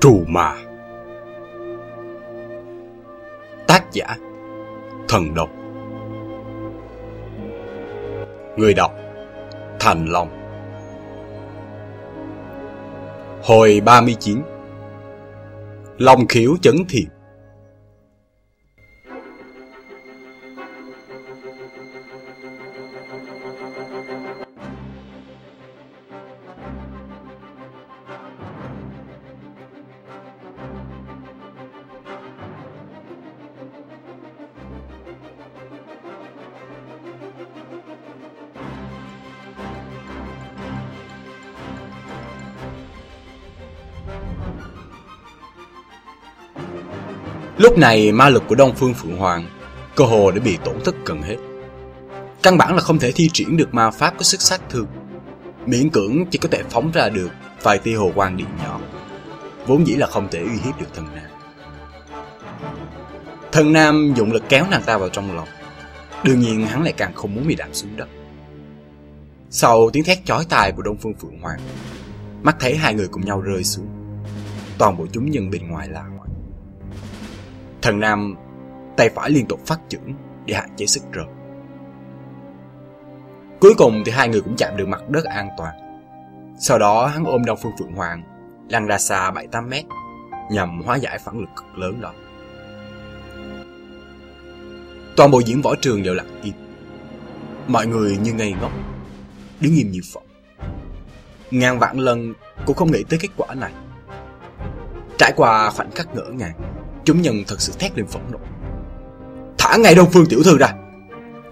Trù mà Tác giả, Thần độc Người đọc, Thành Long. Hồi 39 Long khiếu chấn thiệp Lúc này ma lực của Đông Phương Phượng Hoàng cơ hồ đã bị tổn thất gần hết. Căn bản là không thể thi triển được ma pháp có sức sát thương. Miễn cưỡng chỉ có thể phóng ra được vài tia hồ quang điện nhỏ. Vốn dĩ là không thể uy hiếp được thần nam. Thần nam dụng lực kéo nàng ta vào trong lòng. Đương nhiên hắn lại càng không muốn bị đạp xuống đất. Sau tiếng thét chói tai của Đông Phương Phượng Hoàng, mắt thấy hai người cùng nhau rơi xuống. Toàn bộ chúng nhân bên ngoài là Thần Nam tay phải liên tục phát chưởng để hạn chế sức rơi. Cuối cùng thì hai người cũng chạm được mặt đất an toàn. Sau đó hắn ôm Đông Phương Phượng Hoàng, lăn ra xa 7-8 mét, nhằm hóa giải phản lực cực lớn đó. Toàn bộ diễn võ trường đều lặng im. Mọi người như ngây ngốc, đứng im như phỏng. Ngàn vạn lần cũng không nghĩ tới kết quả này. Trải qua khoảnh khắc ngỡ ngàng, Chúng nhân thật sự thét lên phẫn nộ. Thả ngay Đông Phương tiểu thư ra.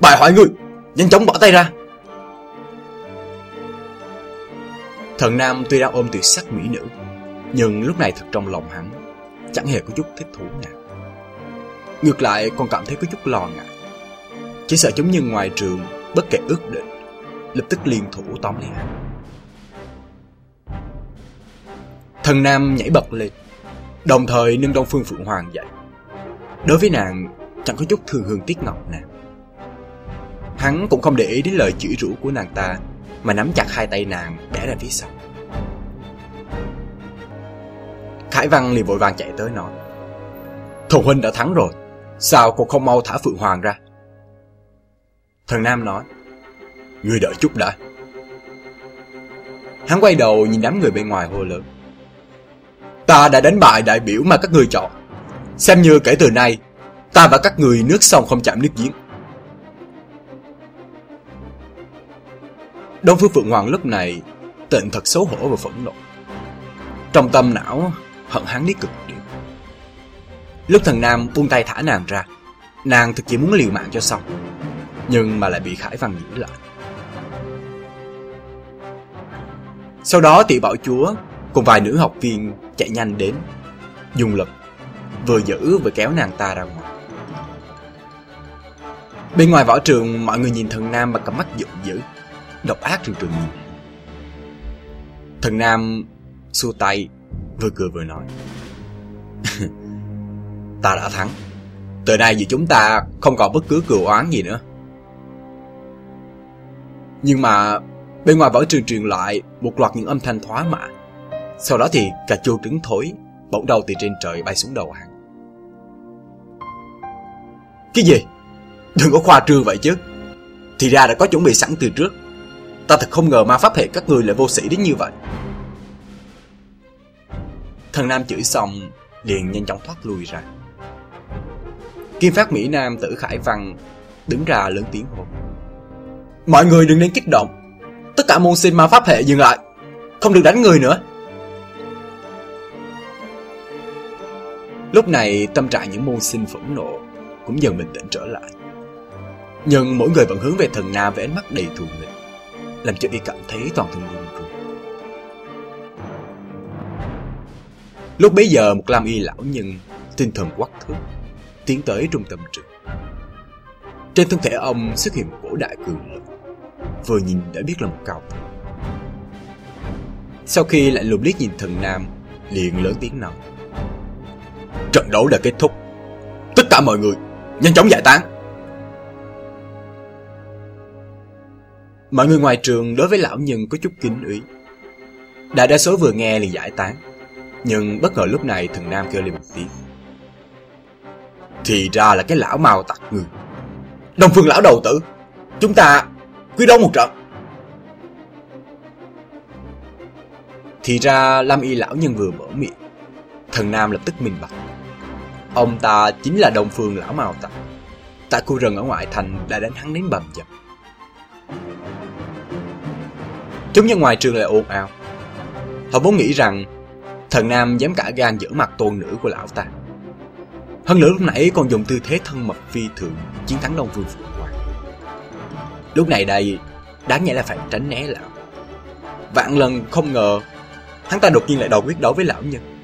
Bài hỏi ngươi, Nhanh chóng bỏ tay ra. Thần Nam tuy đang ôm tuyệt sắc mỹ nữ, Nhưng lúc này thật trong lòng hắn, Chẳng hề có chút thích thú nào. Ngược lại, còn cảm thấy có chút lo ngại. Chỉ sợ chúng nhân ngoài trường Bất kể ước định, Lập tức liên thủ tóm lấy hắn. Thần Nam nhảy bật lên. Đồng thời nâng Đông Phương Phượng Hoàng dậy. Đối với nàng, Chẳng có chút thương hương tiếc ngọc nào. Hắn cũng không để ý đến lời chửi rủa của nàng ta, Mà nắm chặt hai tay nàng Bẻ ra phía sau. Khải Văn liền vội vàng chạy tới nói Thùng huynh đã thắng rồi, Sao cô không mau thả Phượng Hoàng ra? Thần Nam nói, Ngươi đợi chút đã. Hắn quay đầu nhìn đám người bên ngoài hô lớn Ta đã đánh bại đại biểu mà các người chọn. Xem như kể từ nay, ta và các người nước sông không chạm nước giếng. Đông Phương Phượng Hoàng lúc này tịnh thật xấu hổ và phẫn nộ. Trong tâm não hận hắn đến cực điểm. Lúc thần Nam buông tay thả nàng ra, nàng thực chỉ muốn liều mạng cho xong, nhưng mà lại bị Khải Văn giữ lại. Sau đó tỷ bảo chúa cùng vài nữ học viên chạy nhanh đến, dùng lực, vừa giữ vừa kéo nàng ta ra ngoài. Bên ngoài võ trường, mọi người nhìn thần Nam bằng cặp mắt giận dữ, độc ác trường trường nhìn. Thần Nam xua tay, vừa cười vừa nói. ta đã thắng. Từ nay giữa chúng ta không còn bất cứ cừu oán gì nữa. Nhưng mà bên ngoài võ trường truyền lại một loạt những âm thanh thoá mạ sau đó thì cà chua trứng thối bỗng đầu từ trên trời bay xuống đầu hắn. Cái gì? Đừng có khoa trương vậy chứ. Thì ra đã có chuẩn bị sẵn từ trước. Ta thật không ngờ ma pháp hệ các người lại vô sĩ đến như vậy. Thần Nam chửi xong, liền nhanh chóng thoát lui ra. Kim Phát Mỹ Nam tử Khải Văn đứng ra lớn tiếng hô. Mọi người đừng nên kích động. Tất cả môn sinh ma pháp hệ dừng lại. Không được đánh người nữa. Lúc này tâm trạng những môn sinh phẫn nộ cũng dần bình tĩnh trở lại. Nhưng mỗi người vẫn hướng về thần nam với ánh mắt đầy thù nghịch, làm cho y cảm thấy toàn thân run run. Lúc bấy giờ một lam y lão nhân tinh thần quắc thước tiến tới trung tâm trường. Trên thân thể ông xuất hiện một cổ đại cường lực, vừa nhìn đã biết là một cao thủ. Sau khi lại lùm liếc nhìn thần nam, liền lớn tiếng nói. Trận đấu đã kết thúc Tất cả mọi người Nhanh chóng giải tán Mọi người ngoài trường đối với lão nhân có chút kính ý. Đại đa số vừa nghe liền giải tán Nhưng bất ngờ lúc này thần Nam kêu lên một tiếng. Thì ra là cái lão màu tặc người. Đông Phương lão đầu tử, chúng ta quyết đấu một trận. Thì ra Lam Y lão nhân vừa mở miệng, thần Nam lập tức minh bạch. Ông ta chính là Đông Phương lão mao tặc. Tại khu rừng ở ngoại thành đã đánh hắn đến bầm dập. Chúng nhân ngoài trường lại ồn ào. Họ vốn nghĩ rằng thần Nam dám cả gan giữ mặt tôn nữ của lão ta. Hơn nữa lúc nãy còn dùng tư thế thân mật phi thường chiến thắng Đông Vương Phượng Hoàng. Lúc này đây, đáng nhẽ là phải tránh né lão. Vạn lần không ngờ, hắn ta đột nhiên lại đầu quyết đấu với lão nhân.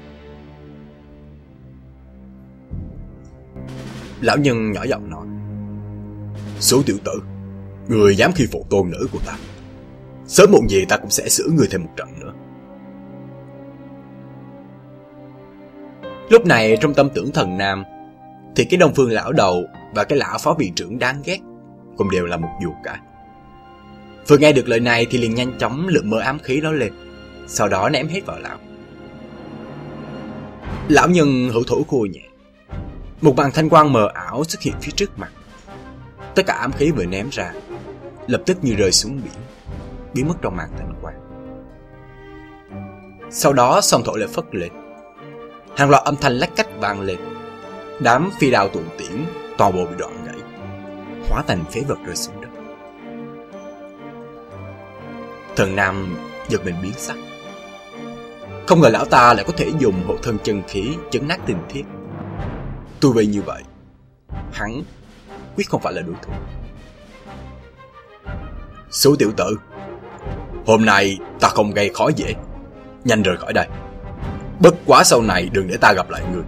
Lão nhân nhỏ giọng nói. Số tiểu tử, người dám khi phụ tôn nữ của ta. Sớm muộn gì ta cũng sẽ xử người thêm một trận nữa. Lúc này trong tâm tưởng thần nam thì cái đông phương lão đầu và cái lão phó viện trưởng đáng ghét cũng đều là một dù cả. Vừa nghe được lời này thì liền nhanh chóng lượm mơ ám khí đó lên, sau đó ném hết vào lão. Lão nhân hữu thủ khô nhẹ. Một bàn thanh quang mờ ảo xuất hiện phía trước mặt. Tất cả ám khí vừa ném ra, lập tức như rơi xuống biển, biến mất trong màn thanh quang. Sau đó song thổi lại phất lên. Hàng loạt âm thanh lách cách vang lên, Đám phi đào tụng tiễn toàn bộ bị đoạn gãy, hóa thành phế vật rơi xuống đất. Thần Nam giật mình biến sắc. Không ngờ lão ta lại có thể dùng hộ thân chân khí chấn nát tình thiết tôi vi như vậy, hắn quyết không phải là đối thủ. Số tiểu tử, hôm nay ta không gây khó dễ, nhanh rời khỏi đây. Bất quá sau này đừng để ta gặp lại người.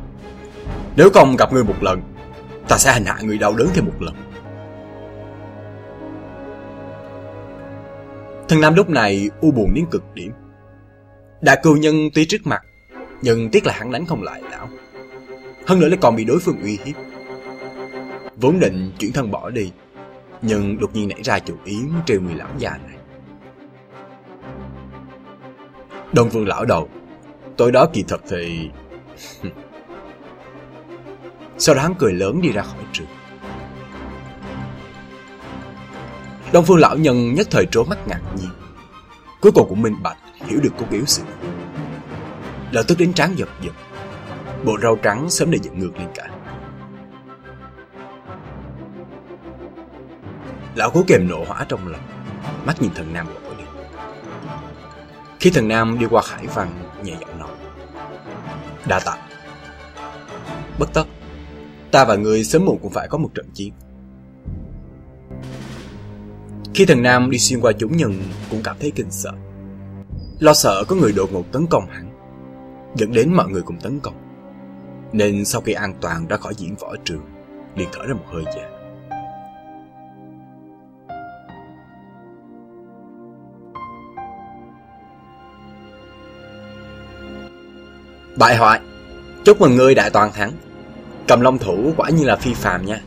Nếu không gặp người một lần, ta sẽ hành hạ người đau đớn thêm một lần. Thần Nam lúc này u buồn đến cực điểm. Đại cừu nhân tuy trước mặt, nhưng tiếc là hắn đánh không lại lão. Hơn nữa lại còn bị đối phương uy hiếp. Vốn định chuyển thân bỏ đi, nhưng đột nhiên nảy ra chủ ý trêu người lão già này. Đông Vương lão đầu, tối đó kỳ thật thì... Sau đó hắn cười lớn đi ra khỏi trường Đông Phương lão nhân nhất thời trố mắt ngạc nhiên Cuối cùng cũng minh bạch Hiểu được cô yếu sự Lợi tức đến trán giật giật Bộ rau trắng sớm đã dựng ngược lên cả Lão cố kềm nộ hỏa trong lòng Mắt nhìn thần nam gọi đi Khi thần nam đi qua khải văn Nhẹ giọng nói Đa tạ Bất tất Ta và người sớm muộn cũng phải có một trận chiến. Khi thần Nam đi xuyên qua chúng nhân cũng cảm thấy kinh sợ. Lo sợ có người đột ngột tấn công hắn, dẫn đến mọi người cùng tấn công. Nên sau khi an toàn ra khỏi diễn võ trường, liền thở ra một hơi dài. Bại hoại, chúc mừng ngươi đại toàn thắng. Cầm long thủ quả nhiên là phi phàm nha.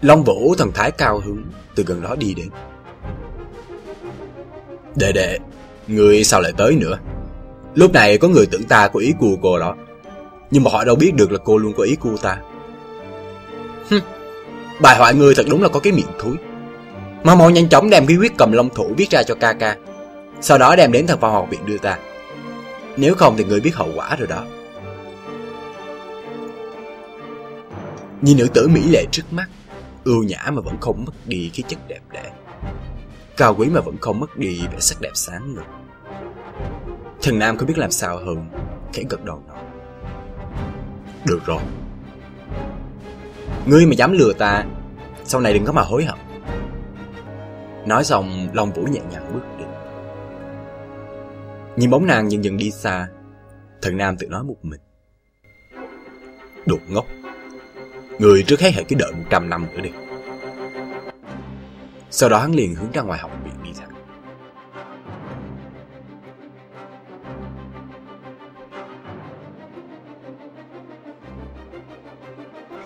Long vũ thần thái cao hứng từ gần đó đi đến. Đệ đệ, ngươi sao lại tới nữa? Lúc này có người tưởng ta có ý cua cô đó. Nhưng mà họ đâu biết được là cô luôn có ý cua ta. Hừm, bài hoại người thật đúng là có cái miệng thúi. Mau mau nhanh chóng đem cái quyết cầm long thủ viết ra cho ca ca. Sau đó đem đến thần phong học viện đưa ta. Nếu không thì người biết hậu quả rồi đó. Nhìn nữ tử mỹ lệ trước mắt, ưu nhã mà vẫn không mất đi cái chất đẹp đẽ. Cao quý mà vẫn không mất đi vẻ sắc đẹp sáng ngời Thần Nam không biết làm sao hơn, khẽ gật đầu nói. Được rồi. Ngươi mà dám lừa ta, sau này đừng có mà hối hận. Nói xong, Long Vũ nhẹ nhàng bước đi. Nhìn bóng nàng dần dần đi xa, thần Nam tự nói một mình. Đột ngốc. Người trước hết hãy cứ đợi 100 năm nữa đi. Sau đó hắn liền hướng ra ngoài học viện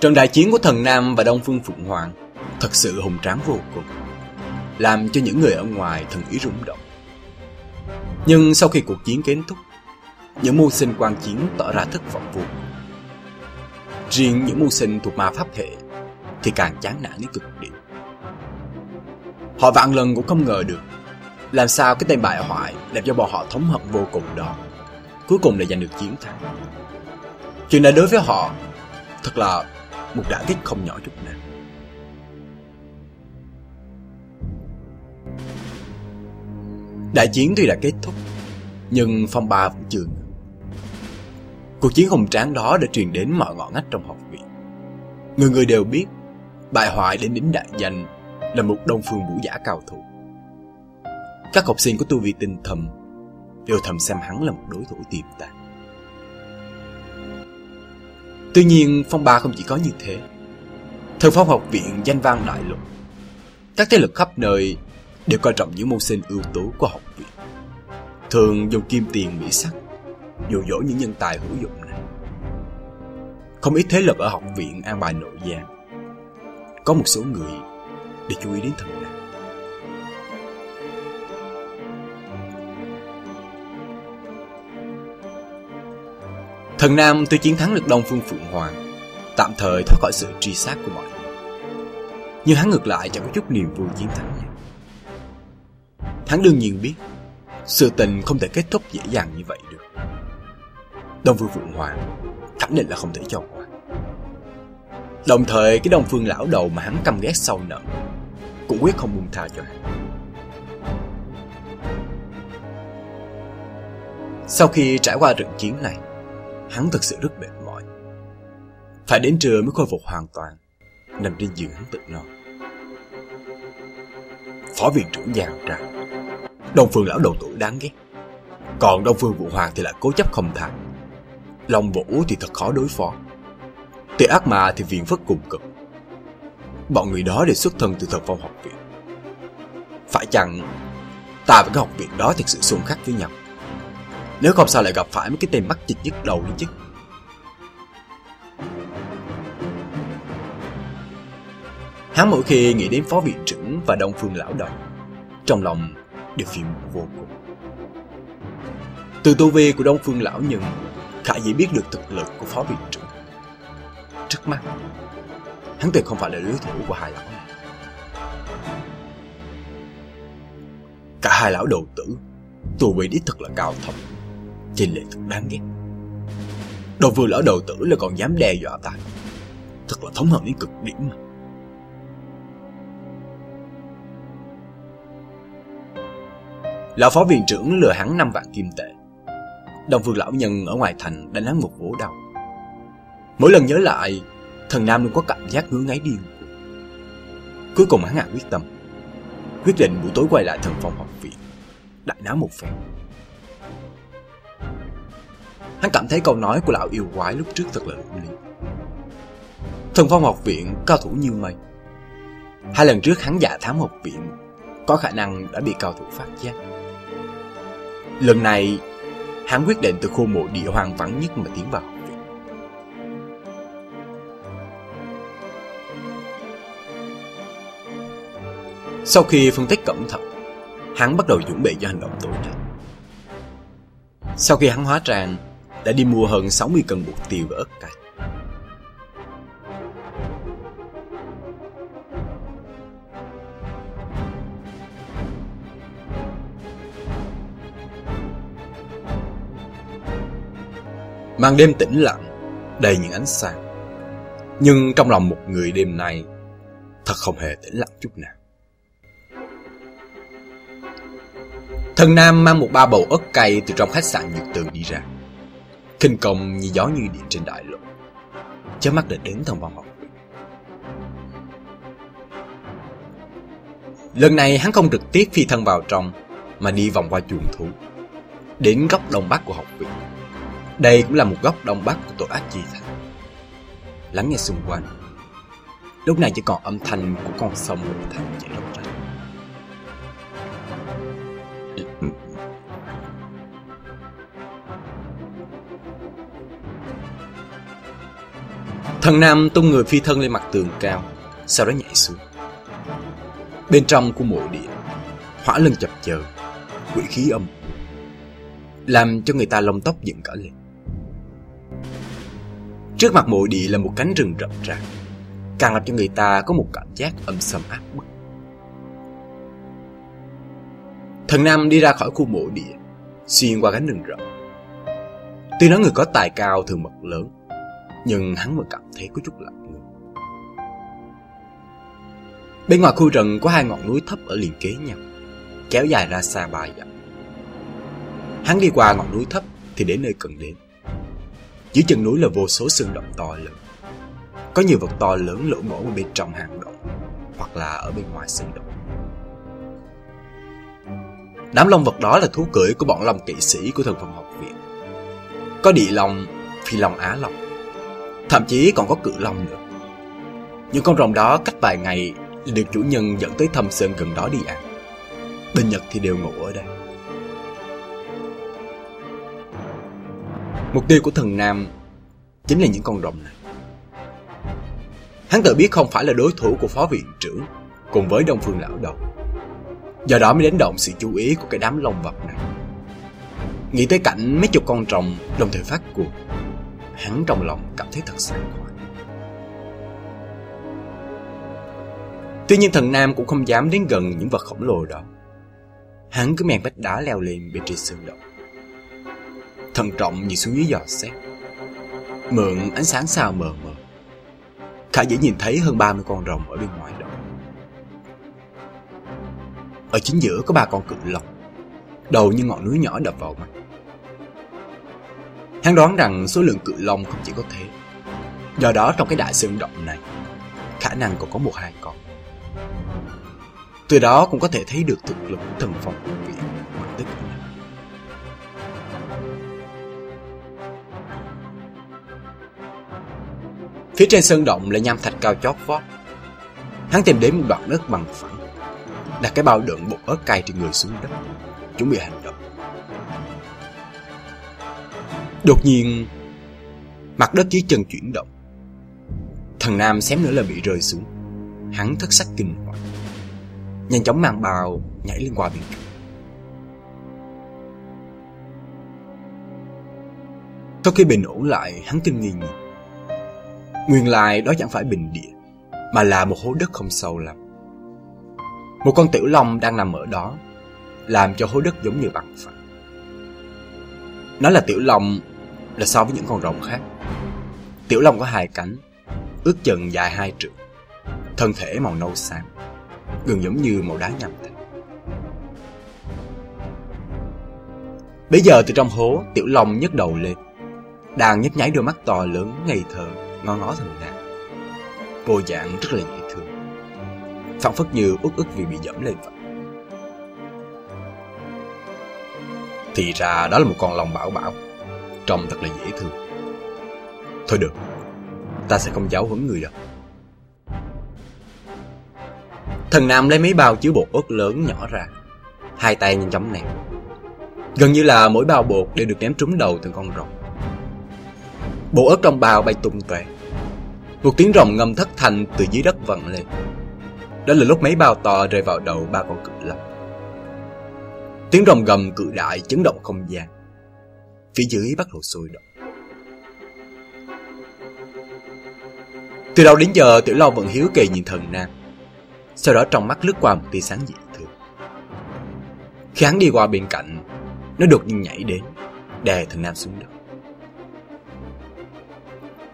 Trận đại chiến của thần Nam và Đông Phương Phụng Hoàng thật sự hùng tráng vô cùng, làm cho những người ở ngoài thần ý rung động. Nhưng sau khi cuộc chiến kết thúc, những mưu sinh quan chiến tỏ ra thất vọng vô cùng. Riêng những mưu sinh thuộc ma pháp hệ thì càng chán nản đến cực điểm. Họ vạn lần cũng không ngờ được làm sao cái tên bại hoại làm cho bọn họ thống hận vô cùng đó cuối cùng là giành được chiến thắng. Chuyện này đối với họ thật là một đả kích không nhỏ chút nào. Đại chiến tuy đã kết thúc, nhưng phong ba vẫn chưa ngừng. Cuộc chiến hùng tráng đó đã truyền đến mọi ngõ ngách trong học viện. Người người đều biết, bại hoại đến đến đại danh là một đông phương vũ giả cao thủ. Các học sinh của tu vi tinh thầm đều thầm xem hắn là một đối thủ tiềm tàng. Tuy nhiên, phong ba không chỉ có như thế. Thần phong học viện danh vang đại lục. Các thế lực khắp nơi đều coi trọng những môn sinh ưu tú của học viện. Thường dùng kim tiền mỹ sắc, dụ dỗ những nhân tài hữu dụng này. Không ít thế lực ở học viện an bài nội gián. Có một số người để chú ý đến thần nam. Thần Nam tuy chiến thắng được Đông Phương Phượng Hoàng, tạm thời thoát khỏi sự truy sát của mọi người. Nhưng hắn ngược lại chẳng có chút niềm vui chiến thắng này. Hắn đương nhiên biết, sự tình không thể kết thúc dễ dàng như vậy được. Đông Phương Phượng Hoàng khẳng định là không thể cho qua. Đồng thời cái Đông Phương lão đầu mà hắn căm ghét sâu nợ cũng quyết không buông tha cho hắn. Sau khi trải qua trận chiến này, hắn thực sự rất mệt mỏi. Phải đến trưa mới khôi phục hoàn toàn, nằm trên giường hắn tự nói. Phó viện trưởng giang ra, Đông Phương lão đầu tuổi đáng ghét. Còn Đông Phương Vũ Hoàng thì lại cố chấp không tha. Long Vũ thì thật khó đối phó. Tề ác mà thì viện phất cùng cực. Bọn người đó đều xuất thân từ thần phong học viện. Phải chăng ta và cái học viện đó thực sự xung khắc với nhau? Nếu không sao lại gặp phải mấy cái tên mắc chịch nhức đầu đi chứ. Hắn mỗi khi nghĩ đến phó viện trưởng và đông phương lão đồng Trong lòng đều phiền vô cùng. Từ tu vi của đông phương lão nhân, Khả dĩ biết được thực lực của phó viện trưởng. Trước mắt, Hắn tuyệt không phải là đối thủ của hai lão này. Cả hai lão đầu tử Tù vị đích thật là cao thâm. Trình lệ thật đáng ghét. Đồ vừa lỡ đầu tử là còn dám đe dọa ta. Thật là thống hận đến cực điểm. Mà Lão phó viện trưởng lừa hắn 5 vạn kim tệ. Đồng phương lão nhân ở ngoài thành đánh hắn một vỗ đầu Mỗi lần nhớ lại, Thần Nam luôn có cảm giác ngứa ngáy điên Cuối cùng hắn hạ quyết tâm. Quyết định buổi tối quay lại thần phong học viện, Đại náo một phen. Hắn cảm thấy câu nói của lão yêu quái lúc trước thật là hữu lý. Thần phong học viện cao thủ như mây. Hai lần trước hắn giả thám học viện có khả năng đã bị cao thủ phát giác. Lần này, hắn quyết định từ khu mộ địa hoang vắng nhất mà tiến vào học viện. Sau khi phân tích cẩn thận, hắn bắt đầu chuẩn bị cho hành động tối nay. Sau khi hắn hóa trang, đã đi mua hơn 60 cân bột tiêu và ớt cay. Màn đêm tĩnh lặng, đầy những ánh sáng. Nhưng trong lòng một người đêm nay, thật không hề tĩnh lặng chút nào. Thần Nam mang một ba bầu ớt cay từ trong khách sạn Nhật Từ đi ra kinh công như gió như điện trên đại lộ. Chớp mắt định đến thông văn học lần này hắn không trực tiếp phi thân vào trong, mà đi vòng qua chuồng thú, đến góc đông bắc của học viện. Đây cũng là một góc đông bắc của tội ác chi thành lắng nghe xung quanh. Lúc này chỉ còn âm thanh của con sông hình thành chảy róc rách Thần Nam tung người phi thân lên mặt tường cao, sau đó nhảy xuống. Bên trong của mộ địa, hỏa lưng chập chờn, quỷ khí âm. làm cho người ta lông tóc dựng cả lên. Trước mặt mộ địa là một cánh rừng rậm rạp, càng làm cho người ta có một cảm giác âm sầm áp bức. Thần Nam đi ra khỏi khu mộ địa, xuyên qua cánh rừng rậm. Tuy nói người có tài cao thường mật lớn, nhưng hắn vẫn cảm thấy có chút lạnh người. Bên ngoài khu rừng có hai ngọn núi thấp ở liền kế nhau, kéo dài ra xa ba dặm. Hắn đi qua ngọn núi thấp thì đến nơi cần đến. Dưới chân núi là vô số sơn động to lớn. Có nhiều vật to lớn lỗ ngổ ở bên trong hang động, hoặc là ở bên ngoài sơn động. Đám long vật đó là thú cưỡi của bọn long kỵ sĩ của thần phòng học viện. Có địa long, phi long á long, thậm chí còn có cự long nữa. Những con rồng đó cách vài ngày được chủ nhân dẫn tới thâm sơn gần đó đi ăn. Bên Nhật thì đều ngủ ở đây. Mục tiêu của thần Nam chính là những con rồng này. Hắn tự biết không phải là đối thủ của phó viện trưởng cùng với Đông Phương Lão Đầu. Do đó mới đến động sự chú ý của cái đám lông vật này. Nghĩ tới cảnh mấy chục con rồng đồng thời phát cuồng, hắn trong lòng cảm thấy thật sảng khoái. Tuy nhiên thần Nam cũng không dám đến gần những vật khổng lồ đó. Hắn cứ men vách đá leo lên bên trên sơn động. Thần trọng nhìn xuống dưới giò xét. Mượn ánh sáng sao mờ mờ. Khả dĩ nhìn thấy hơn 30 con rồng ở bên ngoài động. Ở chính giữa có ba con cự long. Đầu như ngọn núi nhỏ đập vào mặt. Hắn đoán rằng số lượng cự long không chỉ có thế. Do đó trong cái đại sơn động này, khả năng còn có một hai con. Từ đó cũng có thể thấy được thực lực thần phong của viện mặt tích Phía trên sơn động là nham thạch cao chót vót. Hắn tìm đến một đoạn đất bằng phẳng, đặt cái bao đựng bột ớt cay trên người xuống đất, chuẩn bị hành Đột nhiên, mặt đất dưới chân chuyển động. thằng Nam xém nữa là bị rơi xuống. Hắn thất sắc kinh hoàng nhanh chóng mang bào nhảy lên qua biển. Sau khi bình ổn lại, hắn kinh nghi nhìn. Nguyên lai đó chẳng phải bình địa, mà là một hố đất không sâu lắm. Một con tiểu long đang nằm ở đó, làm cho hố đất giống như bằng phẳng. Nó là tiểu long là so với những con rồng khác. Tiểu long có hai cánh, ước chừng dài hai trượng, thân thể màu nâu xám gần giống như màu đá nhầm thạch. Bây giờ từ trong hố, Tiểu Long nhấc đầu lên, đang nhấp nháy đôi mắt to lớn ngây thơ, ngó ngó thần nàng. Vô dạng rất là dễ thương, phản phất như uất ức vì bị dẫm lên vậy. Thì ra đó là một con lòng bảo bảo, trông thật là dễ thương. Thôi được, ta sẽ không giáo huấn người đâu. Thần Nam lấy mấy bao chứa bột ớt lớn nhỏ ra Hai tay nhanh chóng ném. Gần như là mỗi bao bột đều được ném trúng đầu từng con rồng. Bộ ớt trong bao bay tung tóe. Một tiếng rồng ngâm thất thành từ dưới đất vặn lên. Đó là lúc mấy bao to rơi vào đầu ba con cự long Tiếng rồng gầm cự đại chấn động không gian. Phía dưới bắt đầu sôi động Từ đầu đến giờ Tiểu Long vẫn hiếu kỳ nhìn thần Nam sau đó trong mắt lướt qua một tia sáng dị thường. Khi hắn đi qua bên cạnh, nó đột nhiên nhảy đến, đè thằng Nam xuống đất.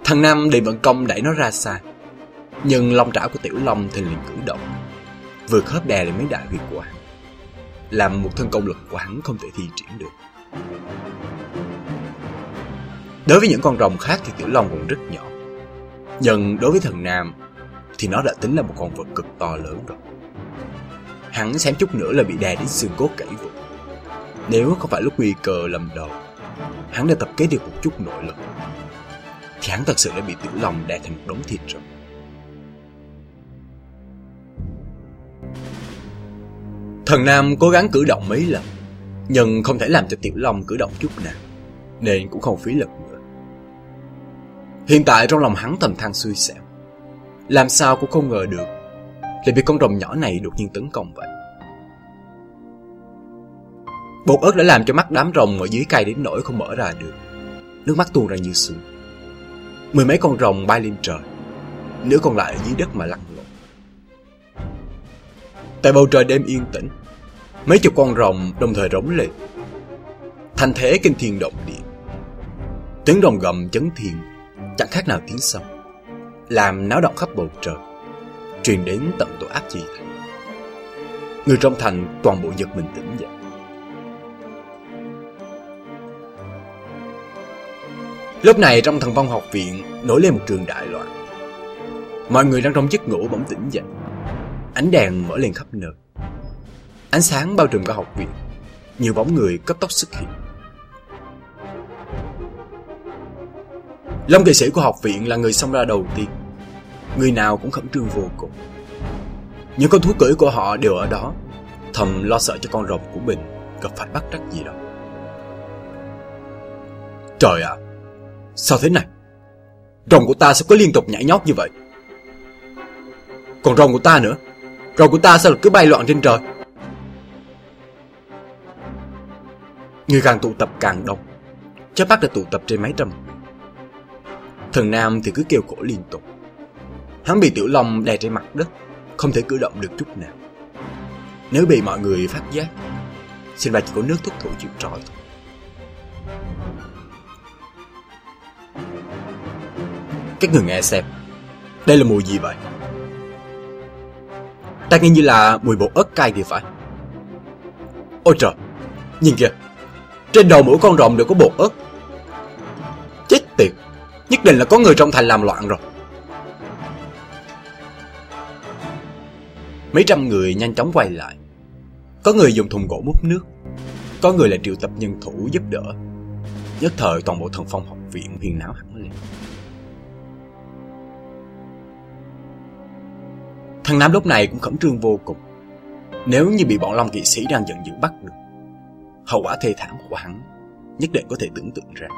Thằng Nam định vận công đẩy nó ra xa, nhưng lòng trảo của Tiểu Long thì liền cử động, vừa khớp đè lên mấy đại huyệt của hắn, làm một thân công lực của hắn không thể thi triển được. Đối với những con rồng khác thì Tiểu Long còn rất nhỏ, nhưng đối với thần Nam thì nó đã tính là một con vật cực to lớn rồi. Hắn xém chút nữa là bị đè đến xương cốt gãy vụn. Nếu không phải lúc nguy cơ lầm đầu, hắn đã tập kết được một chút nội lực, thì hắn thật sự đã bị tiểu long đè thành một đống thịt rồi. Thần Nam cố gắng cử động mấy lần, nhưng không thể làm cho Tiểu Long cử động chút nào, nên cũng không phí lực nữa. Hiện tại trong lòng hắn thầm than xui xẻo. Làm sao cũng không ngờ được Lại bị con rồng nhỏ này đột nhiên tấn công vậy Bột ớt đã làm cho mắt đám rồng ở dưới cây đến nỗi không mở ra được. Nước mắt tuôn ra như sương Mười mấy con rồng bay lên trời. Nửa còn lại ở dưới đất mà lăn lộn. Tại bầu trời đêm yên tĩnh, mấy chục con rồng đồng thời rống lên. Thành thế kinh thiên động địa. Tiếng rồng gầm chấn thiên, chẳng khác nào tiếng sông, làm náo động khắp bầu trời, truyền đến tận tổ ác chi thành. Người trong thành toàn bộ giật mình tỉnh dậy. Lúc này trong thần văn học viện nổi lên một trường đại loạn. Mọi người đang trong giấc ngủ bỗng tỉnh dậy. Ánh đèn mở lên khắp nơi. Ánh sáng bao trùm cả học viện. Nhiều bóng người cấp tốc xuất hiện. Lâm kỳ sĩ của học viện là người xông ra đầu tiên. Người nào cũng khẩn trương vô cùng. Những con thú cưỡi của họ đều ở đó, thầm lo sợ cho con rồng của mình gặp phải bắt trắc gì đó. Trời ạ, sao thế này? Rồng của ta sao có liên tục nhảy nhót như vậy? Còn rồng của ta nữa, rồng của ta sao lại cứ bay loạn trên trời? Người càng tụ tập càng đông, Chắc bắt đã tụ tập trên mấy trăm Thần Nam thì cứ kêu cổ liên tục. Hắn bị Tiểu Long đè trên mặt đất, không thể cử động được chút nào. Nếu bị mọi người phát giác, xin bà chỉ có nước thuốc thủ chịu trói thôi. Các người nghe xem, đây là mùi gì vậy? Ta nghe như là mùi bột ớt cay thì phải. Ôi trời, nhìn kìa, trên đầu mỗi con rồng đều có bột ớt. Nhất định là có người trong thành làm loạn rồi. Mấy trăm người nhanh chóng quay lại. Có người dùng thùng gỗ múc nước, có người là triệu tập nhân thủ giúp đỡ. Nhất thời toàn bộ thần phong học viện huyền náo hẳn lên. Thằng Nam lúc này cũng khẩn trương vô cùng. Nếu như bị bọn Long kỵ sĩ đang giận dữ bắt được, hậu quả thê thảm của hắn nhất định có thể tưởng tượng ra.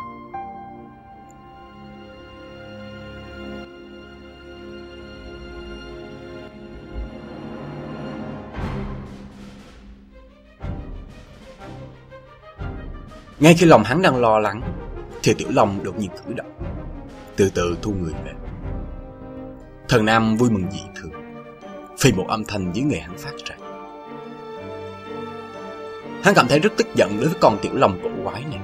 Ngay khi lòng hắn đang lo lắng, thì Tiểu Long đột nhiên cử động, từ từ thu người về. Thần Nam vui mừng dị thường, vì một âm thanh dưới người hắn phát ra. Hắn cảm thấy rất tức giận đối với con Tiểu Long cổ quái này,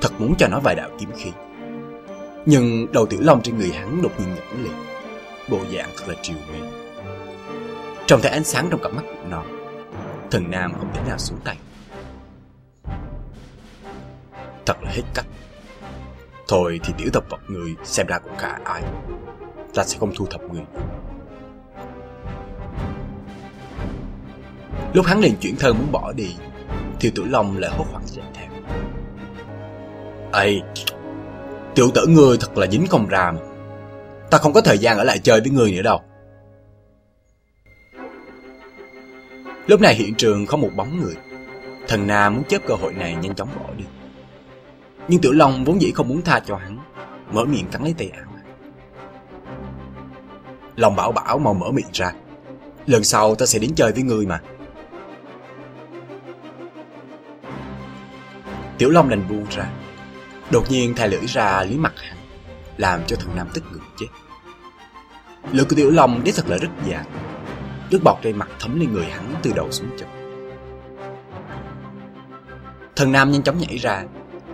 thật muốn cho nó vài đạo kiếm khí. Nhưng đầu Tiểu Long trên người hắn đột nhiên nhẫn liền, bộ dạng thật là triều mê Trong thấy ánh sáng trong cặp mắt của nó, thần Nam không thể nào xuống tay. Hết cách. Thôi thì tiểu tập vật người, xem ra cũng khả ai Ta sẽ không thu thập người. Lúc hắn liền chuyển thân muốn bỏ đi, Thì Tử long lại hốt hoảng chạy theo. Ây Tiểu tử người thật là dính không ra mà Ta không có thời gian ở lại chơi với người nữa đâu. Lúc này hiện trường không một bóng người. Thần Nam muốn chớp cơ hội này nhanh chóng bỏ đi nhưng Tiểu Long vốn dĩ không muốn tha cho hắn, Mở miệng cắn lấy tay áo Long bảo bảo mau mở miệng ra. Lần sau ta sẽ đến chơi với ngươi mà. Tiểu Long đành buông ra. Đột nhiên thay lưỡi ra lý mặt hắn, Làm cho thằng Nam tức ngực chết. Lưỡi của Tiểu Long đích thật là rất dài Nước bọt trên mặt thấm lên người hắn từ đầu xuống chân. Thần Nam nhanh chóng nhảy ra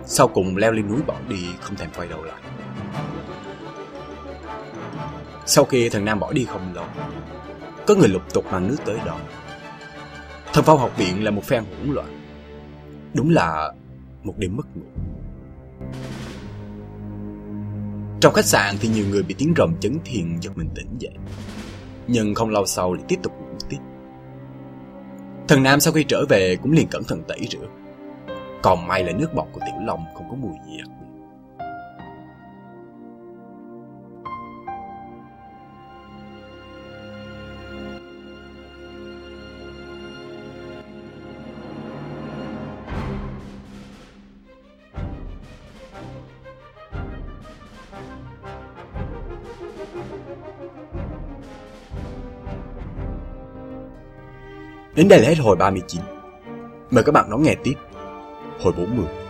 sau cùng leo lên núi bỏ đi, không thèm quay đầu lại. Sau khi thằng Nam bỏ đi không lâu, Có người lục tục mang nước tới đó Thần phong học viện là một phen hỗn loạn. Đúng là một đêm mất ngủ. Trong khách sạn thì nhiều người bị tiếng rầm chấn thiền giật mình tỉnh dậy. Nhưng không lâu sau lại tiếp tục ngủ tiếp. Thần Nam sau khi trở về cũng liền cẩn thận tẩy rửa còn may là nước bọt của Tiểu Long không có mùi gì đặc biệt. Đến đây là hết hồi 39. Mời các bạn đón nghe tiếp Hồi 40